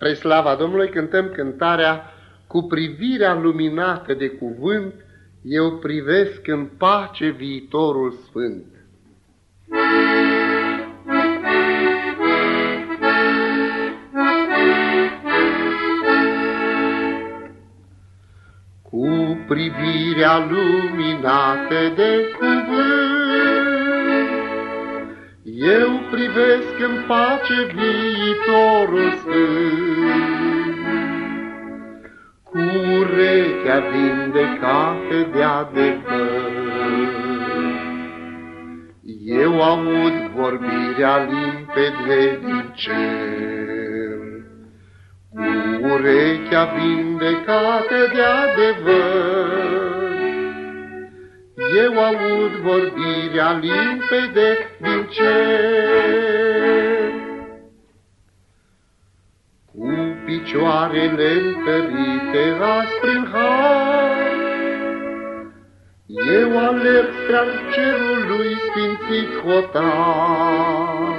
Spre slava Domnului cântăm cântarea Cu privirea luminată de cuvânt, eu privesc în pace viitorul sfânt. Cu privirea luminată de cuvânt, eu privesc în pace viitorul sfânt. Cu urechea vindecată de adevăr, eu aud vorbirea limpede din cer. Cu urechea vindecată de adevăr, eu aud vorbirea limpede din cer. Cu picioarele întărite aspre în har, eu alerg spre cerul lui sfințit hotar.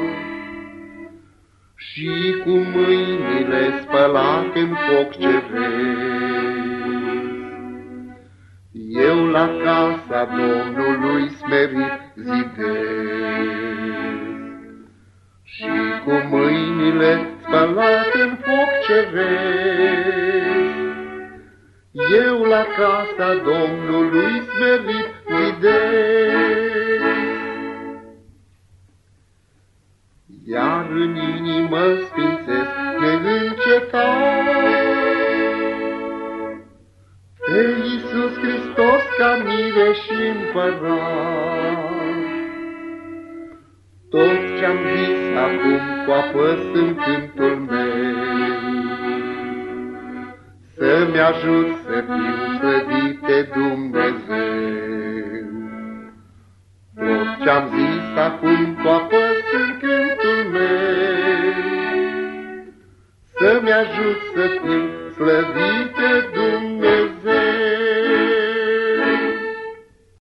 Și cu mâinile spălate în foc ceresc, la casa Domnului smerit zidesc. Și cu mâinile spălate în foc ceresc, eu la casa Domnului smerit zidesc. Iar în inimă sfințesc neîncetat, ca mire și împărat. Tot ce-am zis acum cu apăs în cântul meu, Să-mi ajut să fiu slăvit de Dumnezeu. Tot ce-am zis acum cu apăs în cântul meu, Să-mi ajut să fiu slăvit de Dumnezeu.